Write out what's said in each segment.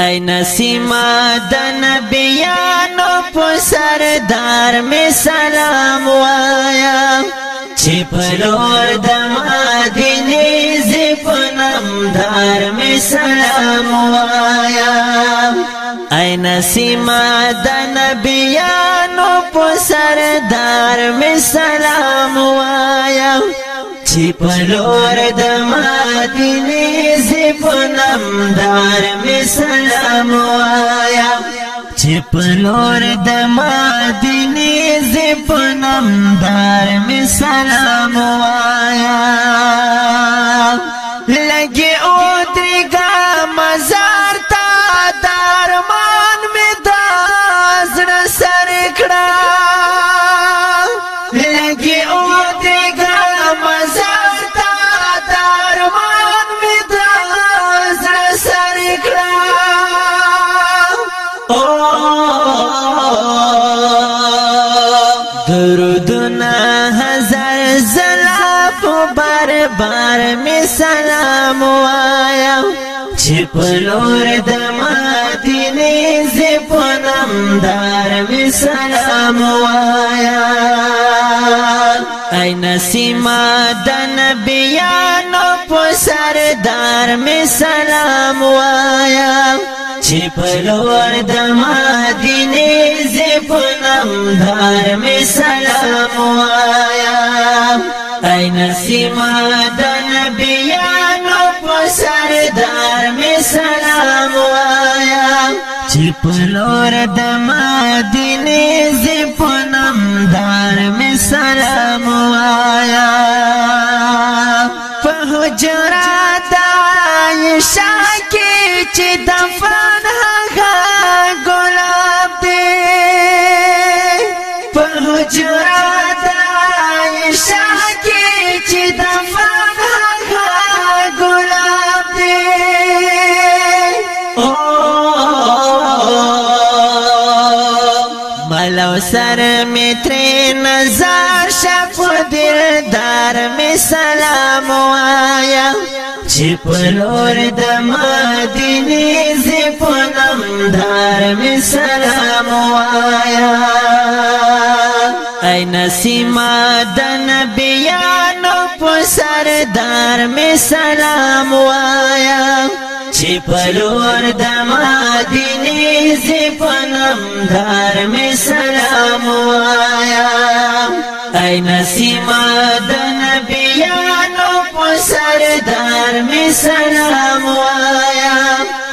ای نسیم د نبیانو په سردار می سلام وایا چې پرور د مدینه زفنم دار می سلام وایا ای نسیم د نبیانو په سردار می سلام وایا چې پلور د ماتینې زپنم دار می سلام وایا چې پلور د ماتینې زپنم دار می سلام وایا کو بار بار می سلام وایا چې په نور د مدینه زه په نام دار می سلام وایا اي نسیم د نبيانو په سردار می سلام وایا چې په لور د مدینه زه په نام دار می سلام وایا ای نسیم د نبیانو په سردار می سلام وایا چې په لور د مدینه پلو سر می تری نظر شپ دلدار می سلام وایا چې پلور د مدینه زی پنم دار می سلام وایا ای نسیم د نبیانو په سردار می سلام وایا چې پلور د مدینه عزیز پنم دار می سلام وایا ای نسیم د نبیانو په سردار می سلام وایا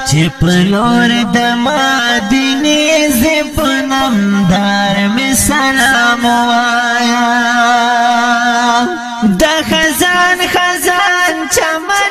چې پلور د مدینه ز پنم دار می سلام وایا د خزان خزان چمن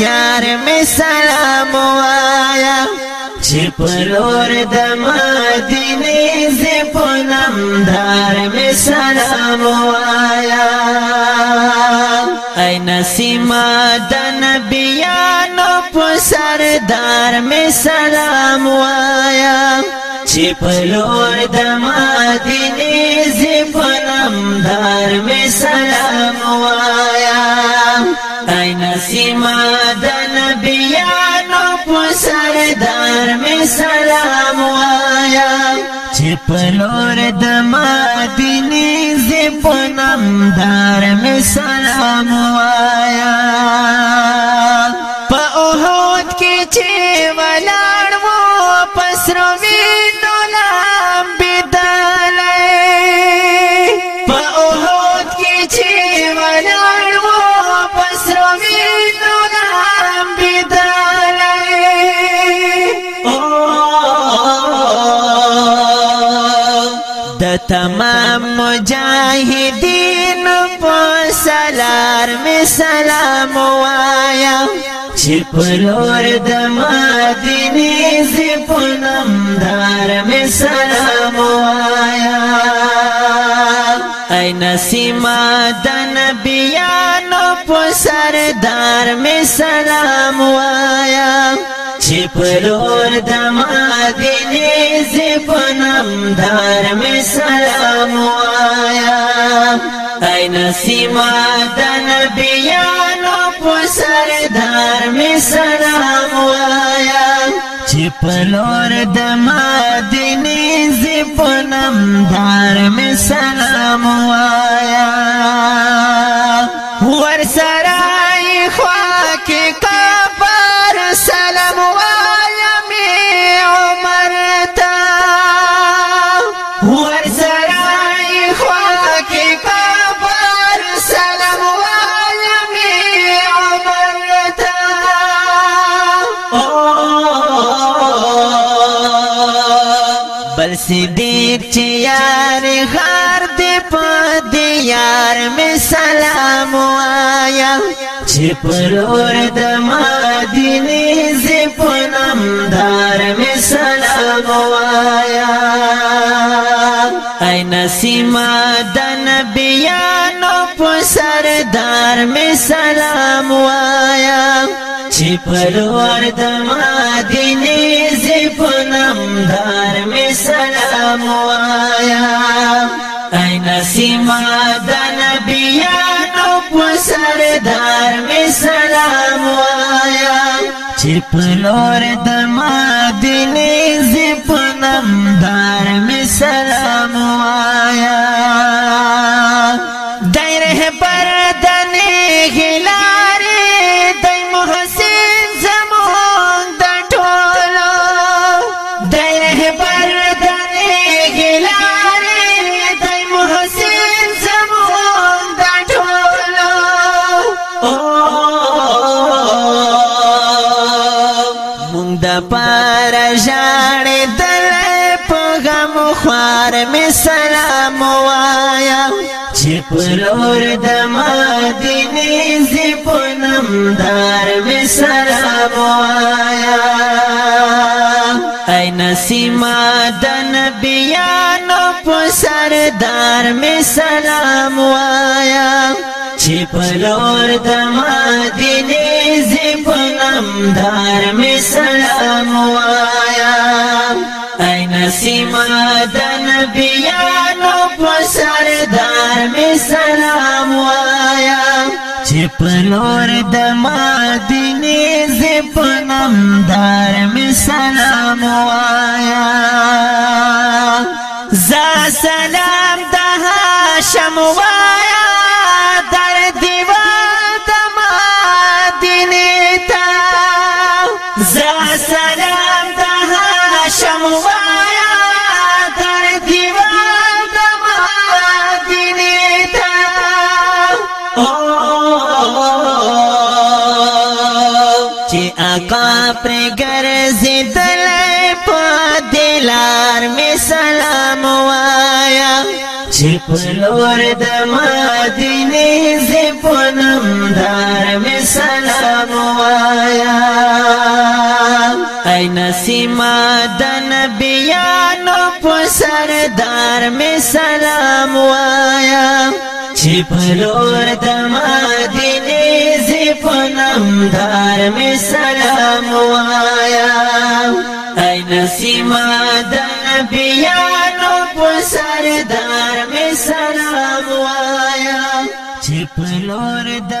یار می سلام وایا چې پرور د مدینه ز پونم دار می سلام وایا اے نسیم د نبیانو په سردار می سلام وایا چې پرور د مدینه ز پونم دار می سلام وایا ای نسیم د نبیانو په سردار می سلام وایا چې په لور د مدینه زپنم دار می سلام تمام مجاهدین په سلام می سلام وایا چې پر اور د مدینه دار می سلام وایا ای نسیم د نبیانو په سردار می سلام وایا پرور دما دینه ز پنم دار مې سلام وایا ای نسیم د نبی یانو پسر دار مې سلام وایا چې پرور دما دینه ز دار مې سلام وایا صدیق چې یار غار دې په دې یار می سلام وایا چې پرور د مدینه ز پنم دار می سلام وایا اے نسیم د نبیانو په سردار می سلام وایا چې پرور د مدینه ز پنم دار می سلام आया ऐं सीमाधन बि न सरदारिस आया छिप लोर زپنم دار سلام وایا ژاړې دل په غم خوار می سلام وایا چې پرور د مدینه زی پنم دار می سلام وایا اے نسیم د نبیانو په سردار می سلام وایا چې پلور د مدینه زپنم دار می سلام وایا ای نسیم د نبیانو په سردار می سلام وایا چې پلور د مدینه زپنم دار می سلام وایا ز سلام چې آقا پر ګرځیدل په دلار می سلام وایا چې په لور د مدینه ز پونم دار می سلام وایا ای نسیم د نبیانو په سردار می سلام وایا छिप रोर दमा दिनेश पूनम दार में सराम आहियां न सी मां धन बि